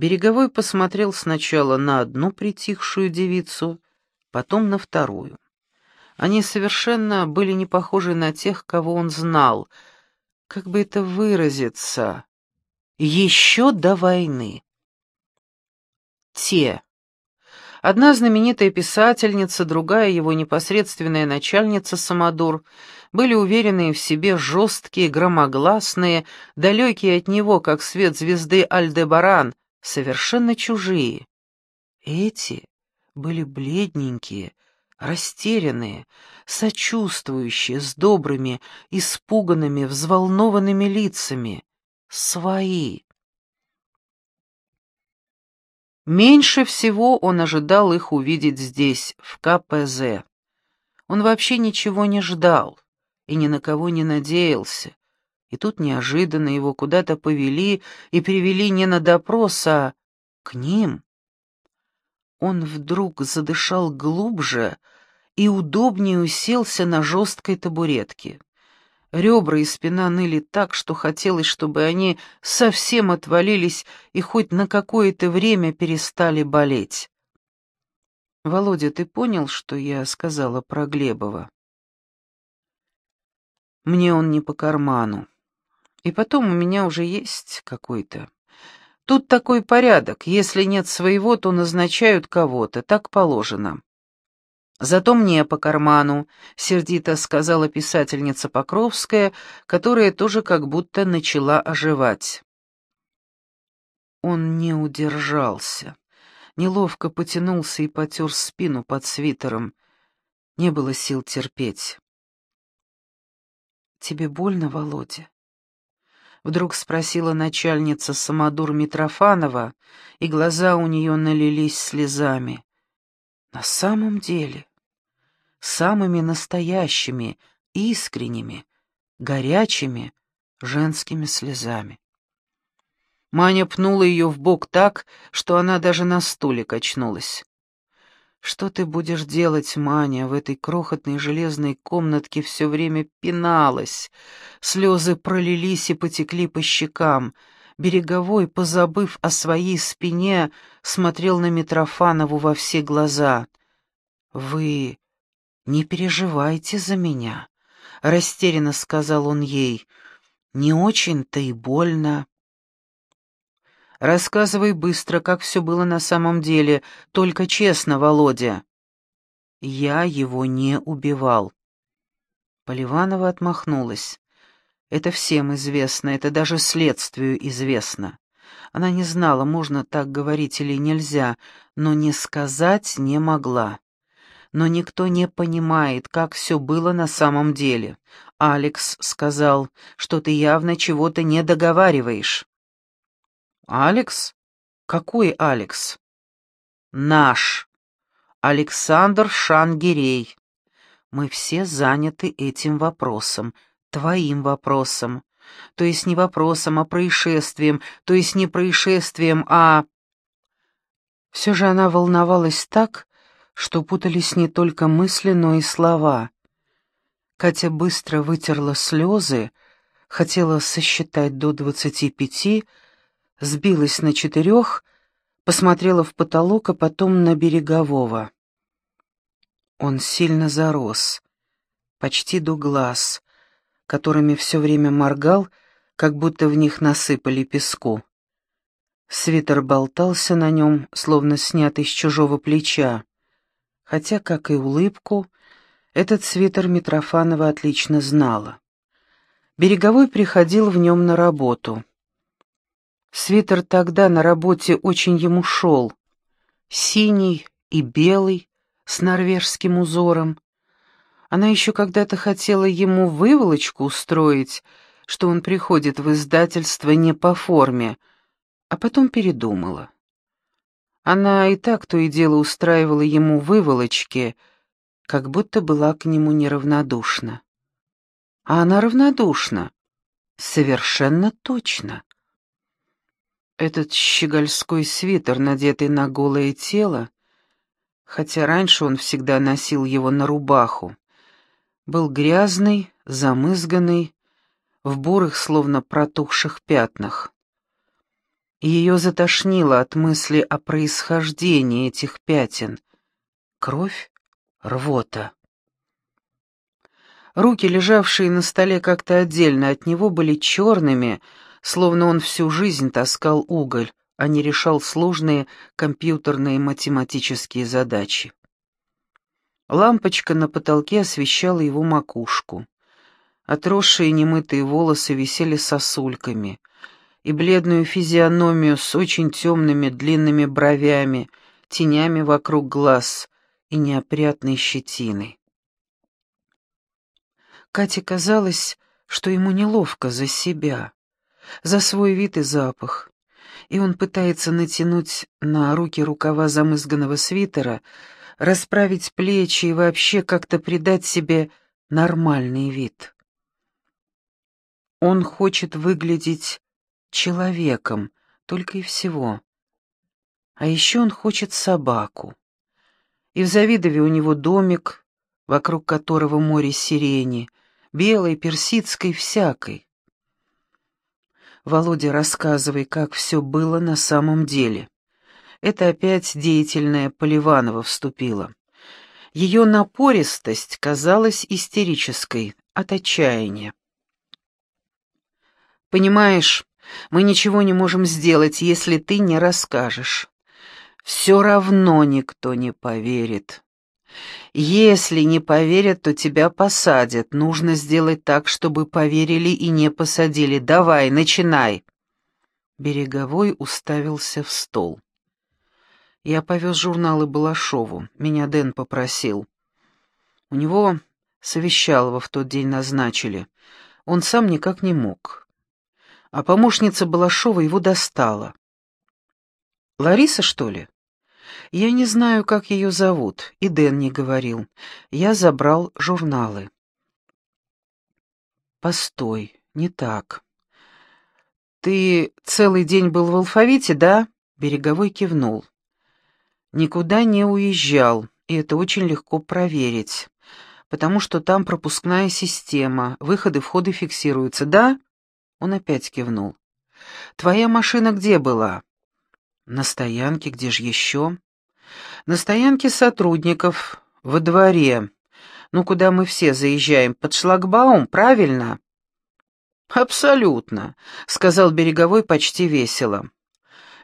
Береговой посмотрел сначала на одну притихшую девицу, потом на вторую. Они совершенно были не похожи на тех, кого он знал. Как бы это выразиться? Еще до войны. Те. Одна знаменитая писательница, другая его непосредственная начальница Самодур были уверенные в себе, жесткие, громогласные, далекие от него, как свет звезды Альдебаран, совершенно чужие. Эти были бледненькие, растерянные, сочувствующие, с добрыми, испуганными, взволнованными лицами. Свои. Меньше всего он ожидал их увидеть здесь, в КПЗ. Он вообще ничего не ждал и ни на кого не надеялся. И тут неожиданно его куда-то повели и привели не на допрос, а к ним. Он вдруг задышал глубже и удобнее уселся на жесткой табуретке. Ребра и спина ныли так, что хотелось, чтобы они совсем отвалились и хоть на какое-то время перестали болеть. «Володя, ты понял, что я сказала про Глебова?» «Мне он не по карману. И потом у меня уже есть какой-то. Тут такой порядок, если нет своего, то назначают кого-то, так положено. Зато мне по карману, сердито сказала писательница Покровская, которая тоже как будто начала оживать. Он не удержался. Неловко потянулся и потер спину под свитером. Не было сил терпеть. «Тебе больно, Володя?» Вдруг спросила начальница Самодур Митрофанова, и глаза у нее налились слезами. На самом деле, самыми настоящими, искренними, горячими женскими слезами. Маня пнула ее в бок так, что она даже на стуле качнулась. «Что ты будешь делать, Маня, в этой крохотной железной комнатке все время пиналась?» Слезы пролились и потекли по щекам. Береговой, позабыв о своей спине, смотрел на Митрофанову во все глаза. «Вы не переживайте за меня», — растерянно сказал он ей. «Не очень-то и больно». Рассказывай быстро, как все было на самом деле, только честно, Володя. Я его не убивал. Поливанова отмахнулась. Это всем известно, это даже следствию известно. Она не знала, можно так говорить или нельзя, но не сказать не могла. Но никто не понимает, как все было на самом деле. Алекс сказал, что ты явно чего-то не договариваешь. «Алекс? Какой Алекс?» «Наш. Александр Шангирей. Мы все заняты этим вопросом, твоим вопросом. То есть не вопросом, а происшествием, то есть не происшествием, а...» Все же она волновалась так, что путались не только мысли, но и слова. Катя быстро вытерла слезы, хотела сосчитать до двадцати пяти, сбилась на четырех, посмотрела в потолок, а потом на берегового. Он сильно зарос, почти до глаз, которыми все время моргал, как будто в них насыпали песку. Свитер болтался на нем, словно снятый с чужого плеча, хотя, как и улыбку, этот свитер Митрофанова отлично знала. Береговой приходил в нем на работу — Свитер тогда на работе очень ему шел. Синий и белый, с норвежским узором. Она еще когда-то хотела ему выволочку устроить, что он приходит в издательство не по форме, а потом передумала. Она и так то и дело устраивала ему выволочки, как будто была к нему неравнодушна. А она равнодушна. Совершенно точно. Этот щегольской свитер, надетый на голое тело, хотя раньше он всегда носил его на рубаху, был грязный, замызганный, в бурых, словно протухших пятнах. Ее затошнило от мысли о происхождении этих пятен. Кровь? Рвота. Руки, лежавшие на столе как-то отдельно от него, были черными, словно он всю жизнь таскал уголь, а не решал сложные компьютерные математические задачи. Лампочка на потолке освещала его макушку. Отросшие немытые волосы висели сосульками, и бледную физиономию с очень темными длинными бровями, тенями вокруг глаз и неопрятной щетиной. Кате казалось, что ему неловко за себя, за свой вид и запах, и он пытается натянуть на руки рукава замызганного свитера, расправить плечи и вообще как-то придать себе нормальный вид. Он хочет выглядеть человеком, только и всего. А еще он хочет собаку. И в Завидове у него домик, вокруг которого море сирени, белой, персидской, всякой. Володя, рассказывай, как все было на самом деле. Это опять деятельная Поливанова вступила. Ее напористость казалась истерической, от отчаяния. «Понимаешь, мы ничего не можем сделать, если ты не расскажешь. Все равно никто не поверит. Если не поверят, то тебя посадят. Нужно сделать так, чтобы поверили и не посадили. Давай, начинай. Береговой уставился в стол. Я повез журналы Балашову. Меня Дэн попросил. У него совещалово в тот день назначили. Он сам никак не мог. А помощница Балашова его достала. «Лариса, что ли?» Я не знаю, как ее зовут, и Дэн не говорил. Я забрал журналы. Постой, не так. Ты целый день был в алфавите, да? Береговой кивнул. Никуда не уезжал, и это очень легко проверить, потому что там пропускная система, выходы-входы фиксируются, да? Он опять кивнул. Твоя машина где была? На стоянке, где же еще? На стоянке сотрудников, во дворе. Ну, куда мы все заезжаем, под шлагбаум, правильно? Абсолютно, сказал Береговой почти весело.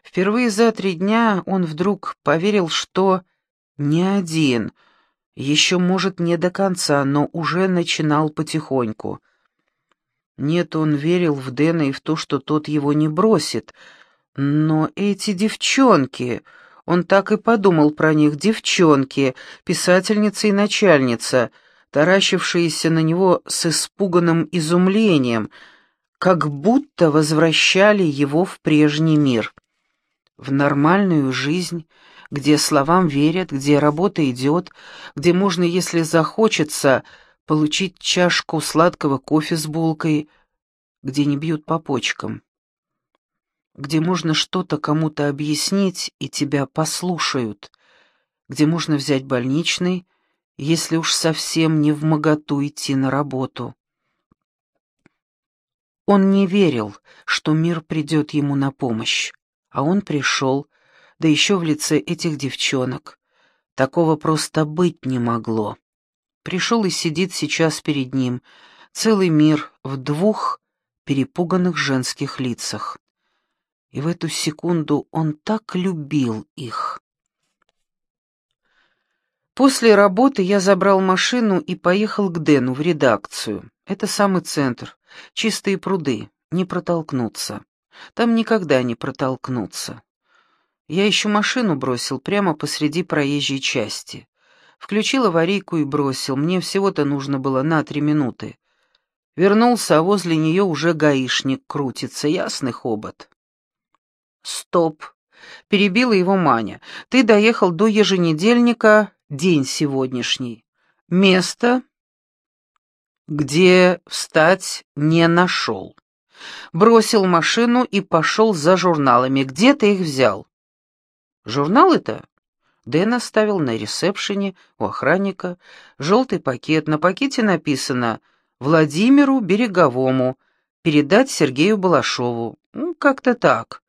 Впервые за три дня он вдруг поверил, что не один, еще, может, не до конца, но уже начинал потихоньку. Нет, он верил в Дэна и в то, что тот его не бросит. Но эти девчонки... Он так и подумал про них, девчонки, писательница и начальница, таращившиеся на него с испуганным изумлением, как будто возвращали его в прежний мир. В нормальную жизнь, где словам верят, где работа идет, где можно, если захочется, получить чашку сладкого кофе с булкой, где не бьют по почкам где можно что-то кому-то объяснить, и тебя послушают, где можно взять больничный, если уж совсем не в моготу идти на работу. Он не верил, что мир придет ему на помощь, а он пришел, да еще в лице этих девчонок. Такого просто быть не могло. Пришел и сидит сейчас перед ним, целый мир в двух перепуганных женских лицах и в эту секунду он так любил их. После работы я забрал машину и поехал к Дэну в редакцию. Это самый центр, чистые пруды, не протолкнуться. Там никогда не протолкнуться. Я еще машину бросил прямо посреди проезжей части. Включил аварийку и бросил, мне всего-то нужно было на три минуты. Вернулся, а возле нее уже гаишник крутится, ясный хобот. «Стоп!» — перебила его Маня. «Ты доехал до еженедельника, день сегодняшний. Место, где встать не нашел. Бросил машину и пошел за журналами. Где ты их взял?» «Журналы-то?» Дэн оставил на ресепшене у охранника желтый пакет. На пакете написано «Владимиру Береговому, передать Сергею Балашову». Как-то так.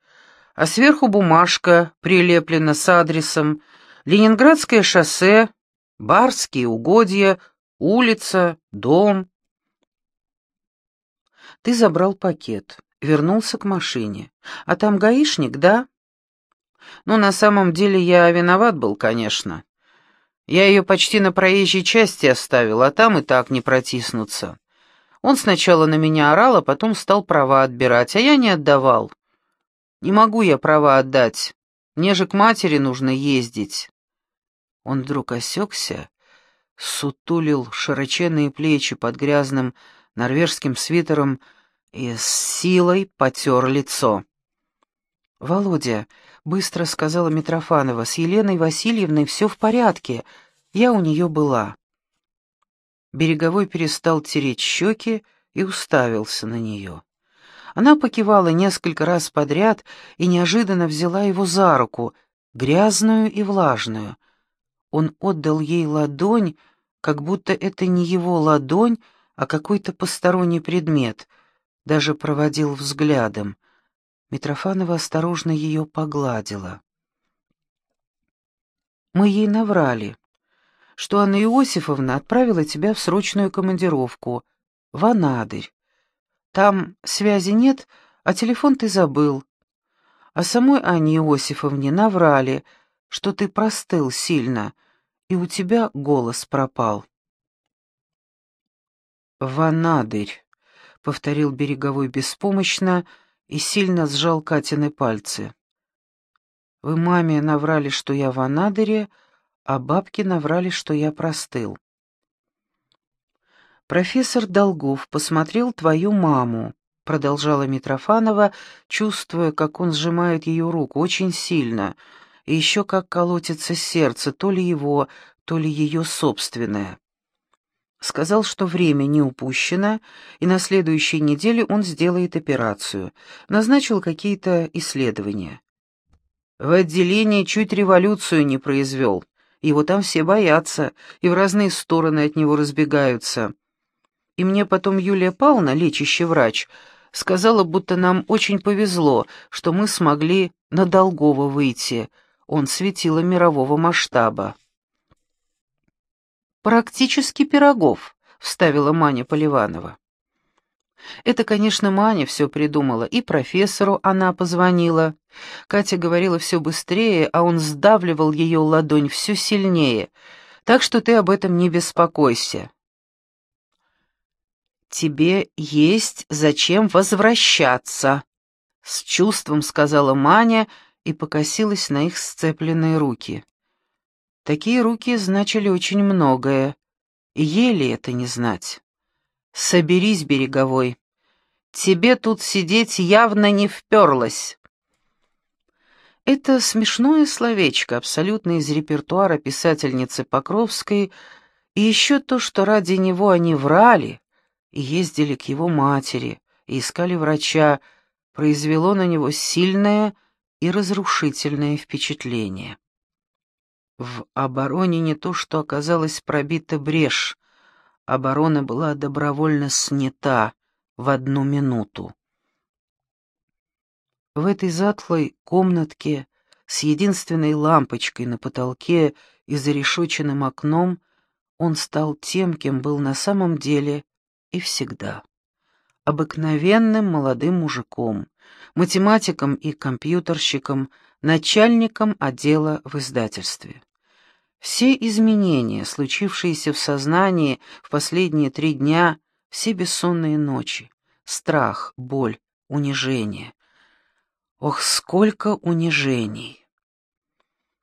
А сверху бумажка прилеплена с адресом Ленинградское шоссе, Барские угодья, улица, дом. Ты забрал пакет, вернулся к машине. А там гаишник, да? Ну, на самом деле я виноват был, конечно. Я ее почти на проезжей части оставил, а там и так не протиснуться. Он сначала на меня орал, а потом стал права отбирать, а я не отдавал. Не могу я права отдать. Мне же к матери нужно ездить. Он вдруг осекся, сутулил широченные плечи под грязным норвежским свитером и с силой потер лицо. «Володя», — быстро сказала Митрофанова, — «с Еленой Васильевной все в порядке. Я у нее была». Береговой перестал тереть щеки и уставился на нее. Она покивала несколько раз подряд и неожиданно взяла его за руку, грязную и влажную. Он отдал ей ладонь, как будто это не его ладонь, а какой-то посторонний предмет, даже проводил взглядом. Митрофанова осторожно ее погладила. «Мы ей наврали, что Анна Иосифовна отправила тебя в срочную командировку, в Анадырь. Там связи нет, а телефон ты забыл. А самой Анне Иосифовне наврали, что ты простыл сильно, и у тебя голос пропал». «В Анадырь», — повторил Береговой беспомощно, — и сильно сжал Катины пальцы. «Вы маме наврали, что я в Анадыре, а бабке наврали, что я простыл». «Профессор Долгов посмотрел твою маму», — продолжала Митрофанова, чувствуя, как он сжимает ее руку очень сильно, и еще как колотится сердце, то ли его, то ли ее собственное. Сказал, что время не упущено, и на следующей неделе он сделает операцию. Назначил какие-то исследования. В отделении чуть революцию не произвел. Его там все боятся, и в разные стороны от него разбегаются. И мне потом Юлия Павловна, лечащий врач, сказала, будто нам очень повезло, что мы смогли на Долгова выйти. Он светило мирового масштаба. «Практически пирогов», — вставила Маня Поливанова. Это, конечно, Маня все придумала, и профессору она позвонила. Катя говорила все быстрее, а он сдавливал ее ладонь все сильнее, так что ты об этом не беспокойся. «Тебе есть зачем возвращаться», — с чувством сказала Маня и покосилась на их сцепленные руки. Такие руки значили очень многое. Еле это не знать. Соберись, береговой. Тебе тут сидеть явно не вперлось. Это смешное словечко, абсолютно из репертуара писательницы Покровской, и еще то, что ради него они врали и ездили к его матери и искали врача, произвело на него сильное и разрушительное впечатление. В обороне не то что оказалась пробита брешь, оборона была добровольно снята в одну минуту. В этой затлой комнатке с единственной лампочкой на потолке и зарешоченным окном он стал тем, кем был на самом деле и всегда. Обыкновенным молодым мужиком, математиком и компьютерщиком, начальником отдела в издательстве. Все изменения, случившиеся в сознании в последние три дня, все бессонные ночи, страх, боль, унижение. Ох, сколько унижений!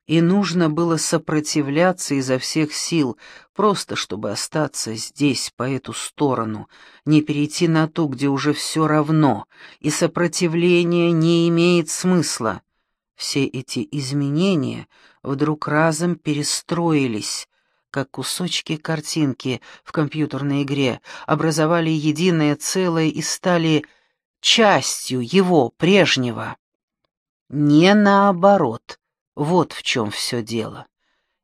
И нужно было сопротивляться изо всех сил, просто чтобы остаться здесь, по эту сторону, не перейти на ту, где уже все равно, и сопротивление не имеет смысла. Все эти изменения вдруг разом перестроились, как кусочки картинки в компьютерной игре, образовали единое целое и стали частью его прежнего. Не наоборот, вот в чем все дело.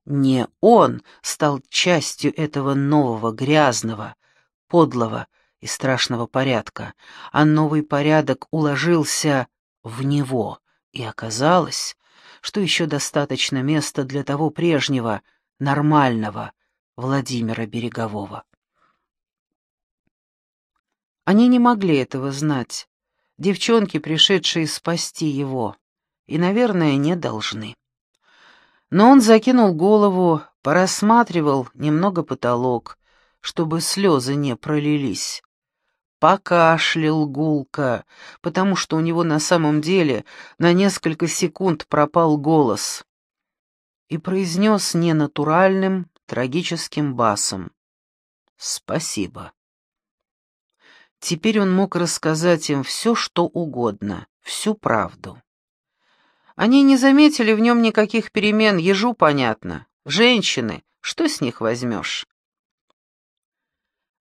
Не он стал частью этого нового, грязного, подлого и страшного порядка, а новый порядок уложился в него, И оказалось, что еще достаточно места для того прежнего, нормального Владимира Берегового. Они не могли этого знать, девчонки, пришедшие спасти его, и, наверное, не должны. Но он закинул голову, порассматривал немного потолок, чтобы слезы не пролились. Покашлял гулко, потому что у него на самом деле на несколько секунд пропал голос. И произнес ненатуральным, трагическим басом. «Спасибо». Теперь он мог рассказать им все, что угодно, всю правду. Они не заметили в нем никаких перемен, ежу понятно. Женщины, что с них возьмешь?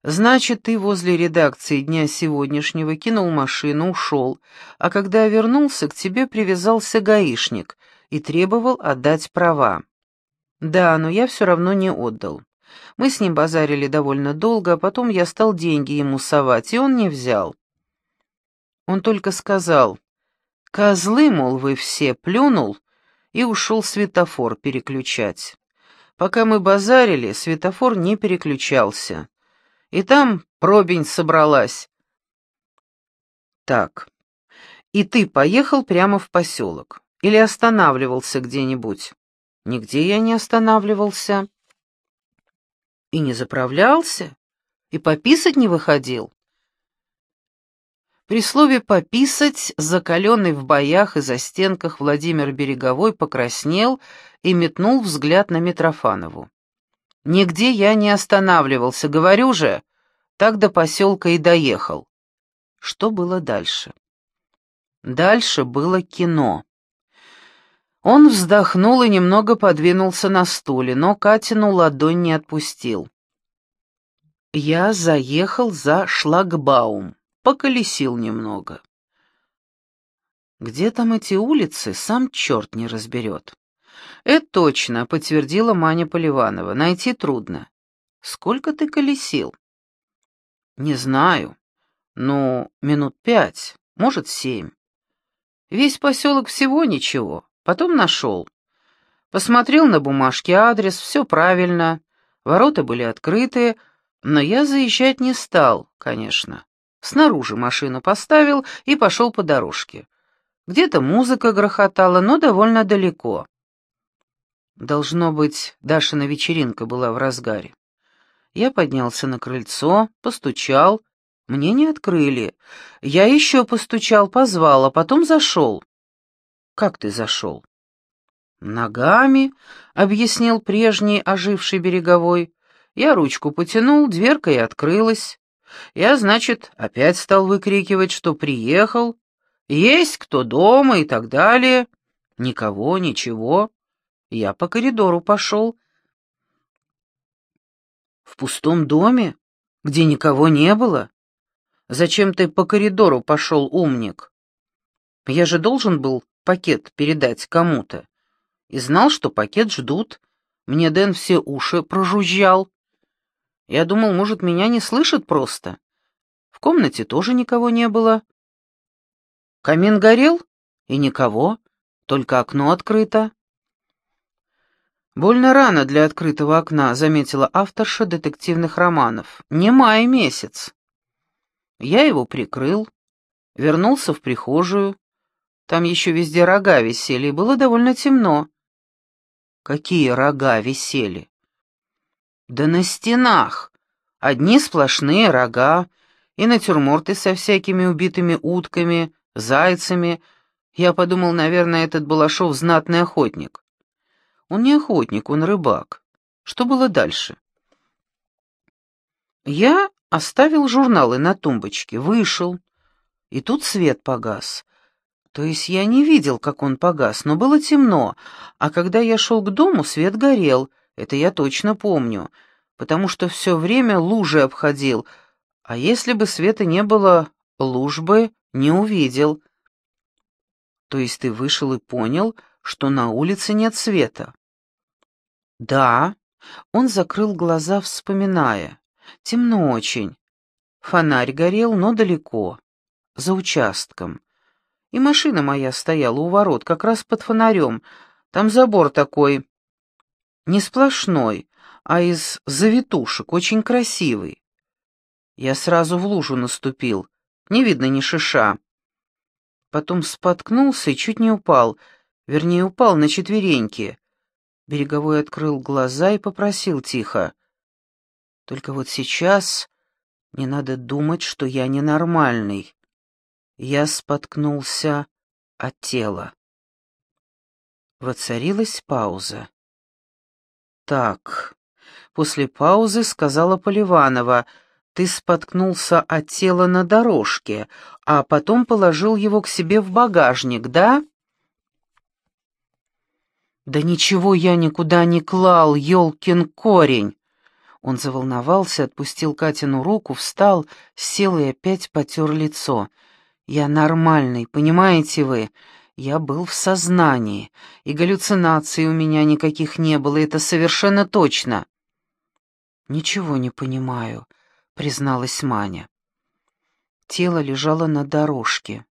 Значит, ты возле редакции дня сегодняшнего кинул машину, ушел, а когда вернулся, к тебе привязался гаишник и требовал отдать права. Да, но я все равно не отдал. Мы с ним базарили довольно долго, а потом я стал деньги ему совать, и он не взял. Он только сказал, «Козлы, мол, вы все», плюнул и ушел светофор переключать. Пока мы базарили, светофор не переключался. И там пробень собралась. Так, и ты поехал прямо в поселок? Или останавливался где-нибудь? Нигде я не останавливался. И не заправлялся? И пописать не выходил? При слове «пописать», закаленный в боях и за стенках Владимир Береговой покраснел и метнул взгляд на Митрофанову. Нигде я не останавливался, говорю же, так до поселка и доехал. Что было дальше? Дальше было кино. Он вздохнул и немного подвинулся на стуле, но Катину ладонь не отпустил. Я заехал за шлагбаум, поколесил немного. Где там эти улицы, сам черт не разберет. «Это точно», — подтвердила Маня Поливанова. «Найти трудно». «Сколько ты колесил?» «Не знаю. Ну, минут пять, может, семь. Весь поселок всего ничего. Потом нашел. Посмотрел на бумажке адрес, все правильно. Ворота были открыты, но я заезжать не стал, конечно. Снаружи машину поставил и пошел по дорожке. Где-то музыка грохотала, но довольно далеко. Должно быть, Дашина вечеринка была в разгаре. Я поднялся на крыльцо, постучал. Мне не открыли. Я еще постучал, позвал, а потом зашел. «Как ты зашел?» «Ногами», — объяснил прежний оживший береговой. Я ручку потянул, дверка и открылась. Я, значит, опять стал выкрикивать, что приехал. Есть кто дома и так далее. Никого, ничего. Я по коридору пошел. В пустом доме, где никого не было? Зачем ты по коридору пошел, умник? Я же должен был пакет передать кому-то. И знал, что пакет ждут. Мне Дэн все уши прожужжал. Я думал, может, меня не слышат просто. В комнате тоже никого не было. Камин горел, и никого, только окно открыто. «Больно рано для открытого окна», — заметила авторша детективных романов. «Не май месяц». Я его прикрыл, вернулся в прихожую. Там еще везде рога висели, и было довольно темно. Какие рога висели? Да на стенах. Одни сплошные рога, и натюрморты со всякими убитыми утками, зайцами. Я подумал, наверное, этот Балашов знатный охотник. Он не охотник, он рыбак. Что было дальше? Я оставил журналы на тумбочке, вышел, и тут свет погас. То есть я не видел, как он погас, но было темно, а когда я шел к дому, свет горел, это я точно помню, потому что все время лужи обходил, а если бы света не было, луж бы не увидел. То есть ты вышел и понял, что на улице нет света? «Да». Он закрыл глаза, вспоминая. «Темно очень. Фонарь горел, но далеко, за участком. И машина моя стояла у ворот, как раз под фонарем. Там забор такой, не сплошной, а из завитушек, очень красивый. Я сразу в лужу наступил, не видно ни шиша. Потом споткнулся и чуть не упал, вернее, упал на четвереньки. Береговой открыл глаза и попросил тихо. «Только вот сейчас не надо думать, что я ненормальный. Я споткнулся от тела». Воцарилась пауза. «Так», — после паузы сказала Поливанова, — «ты споткнулся от тела на дорожке, а потом положил его к себе в багажник, да?» «Да ничего я никуда не клал, елкин корень!» Он заволновался, отпустил Катину руку, встал, сел и опять потер лицо. «Я нормальный, понимаете вы? Я был в сознании, и галлюцинаций у меня никаких не было, это совершенно точно». «Ничего не понимаю», — призналась Маня. Тело лежало на дорожке.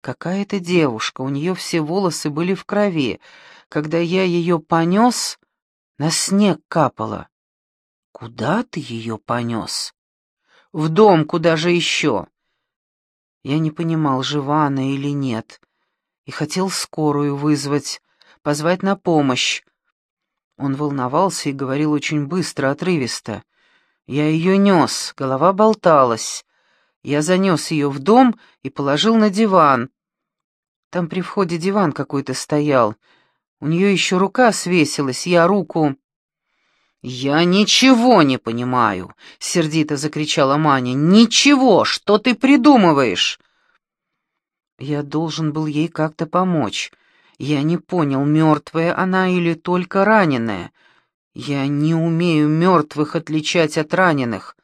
Какая-то девушка, у нее все волосы были в крови. Когда я ее понес, на снег капало. Куда ты ее понес? В дом, куда же еще? Я не понимал, жива она или нет и хотел скорую вызвать, позвать на помощь. Он волновался и говорил очень быстро, отрывисто. Я ее нес, голова болталась. Я занес ее в дом и положил на диван. Там при входе диван какой-то стоял. У нее еще рука свесилась, я руку... «Я ничего не понимаю!» — сердито закричала Маня. «Ничего! Что ты придумываешь?» Я должен был ей как-то помочь. Я не понял, мертвая она или только раненая. Я не умею мертвых отличать от раненых.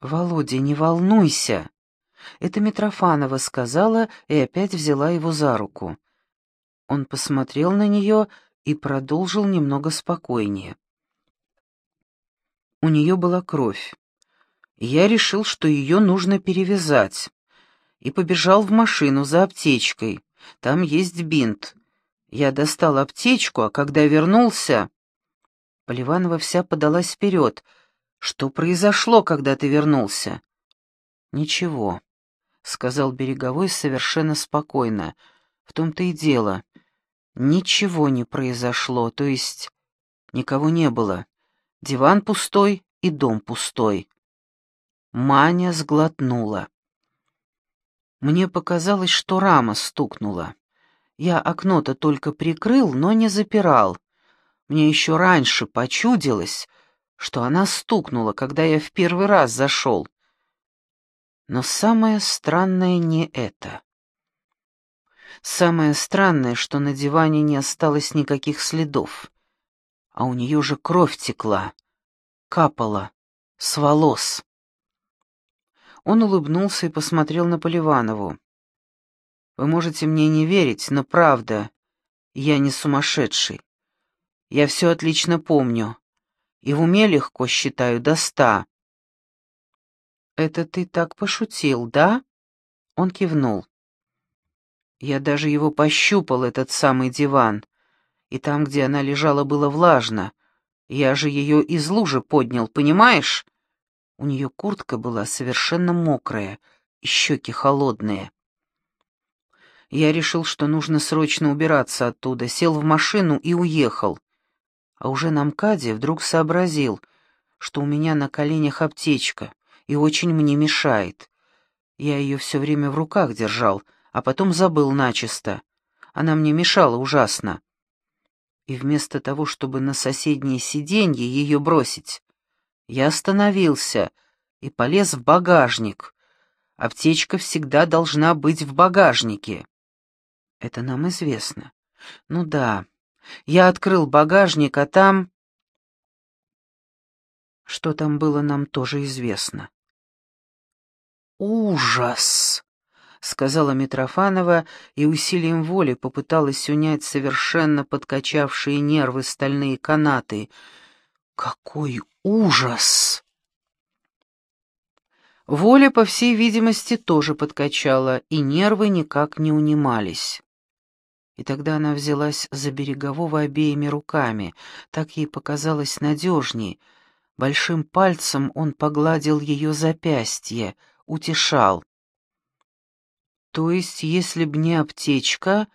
«Володя, не волнуйся!» Это Митрофанова сказала и опять взяла его за руку. Он посмотрел на нее и продолжил немного спокойнее. У нее была кровь. Я решил, что ее нужно перевязать и побежал в машину за аптечкой. Там есть бинт. Я достал аптечку, а когда вернулся... Поливанова вся подалась вперед. «Что произошло, когда ты вернулся?» «Ничего», — сказал Береговой совершенно спокойно. «В том-то и дело. Ничего не произошло, то есть никого не было. Диван пустой и дом пустой». Маня сглотнула. Мне показалось, что рама стукнула. Я окно-то только прикрыл, но не запирал. Мне еще раньше почудилось, что она стукнула, когда я в первый раз зашел. Но самое странное не это. Самое странное, что на диване не осталось никаких следов. А у нее же кровь текла, капала, с волос. Он улыбнулся и посмотрел на Поливанову. «Вы можете мне не верить, но правда, я не сумасшедший. Я все отлично помню, и в уме легко считаю до ста». «Это ты так пошутил, да?» Он кивнул. «Я даже его пощупал, этот самый диван, и там, где она лежала, было влажно. Я же ее из лужи поднял, понимаешь?» У нее куртка была совершенно мокрая, и щеки холодные. Я решил, что нужно срочно убираться оттуда, сел в машину и уехал. А уже на МКАДе вдруг сообразил, что у меня на коленях аптечка и очень мне мешает. Я ее все время в руках держал, а потом забыл начисто. Она мне мешала ужасно. И вместо того, чтобы на соседнее сиденье ее бросить, я остановился и полез в багажник. Аптечка всегда должна быть в багажнике. Это нам известно. Ну да, я открыл багажник, а там... Что там было, нам тоже известно. «Ужас!» — сказала Митрофанова и усилием воли попыталась унять совершенно подкачавшие нервы стальные канаты — какой ужас! Воля, по всей видимости, тоже подкачала, и нервы никак не унимались. И тогда она взялась за Берегового обеими руками, так ей показалось надежней. Большим пальцем он погладил ее запястье, утешал. «То есть, если б не аптечка,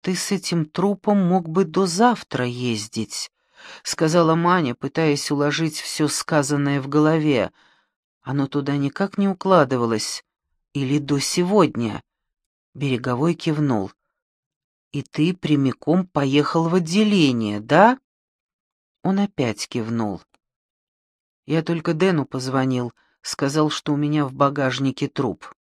ты с этим трупом мог бы до завтра ездить», — сказала Маня, пытаясь уложить все сказанное в голове, — оно туда никак не укладывалось. Или до сегодня. Береговой кивнул. «И ты прямиком поехал в отделение, да?» Он опять кивнул. «Я только Дэну позвонил, сказал, что у меня в багажнике труп».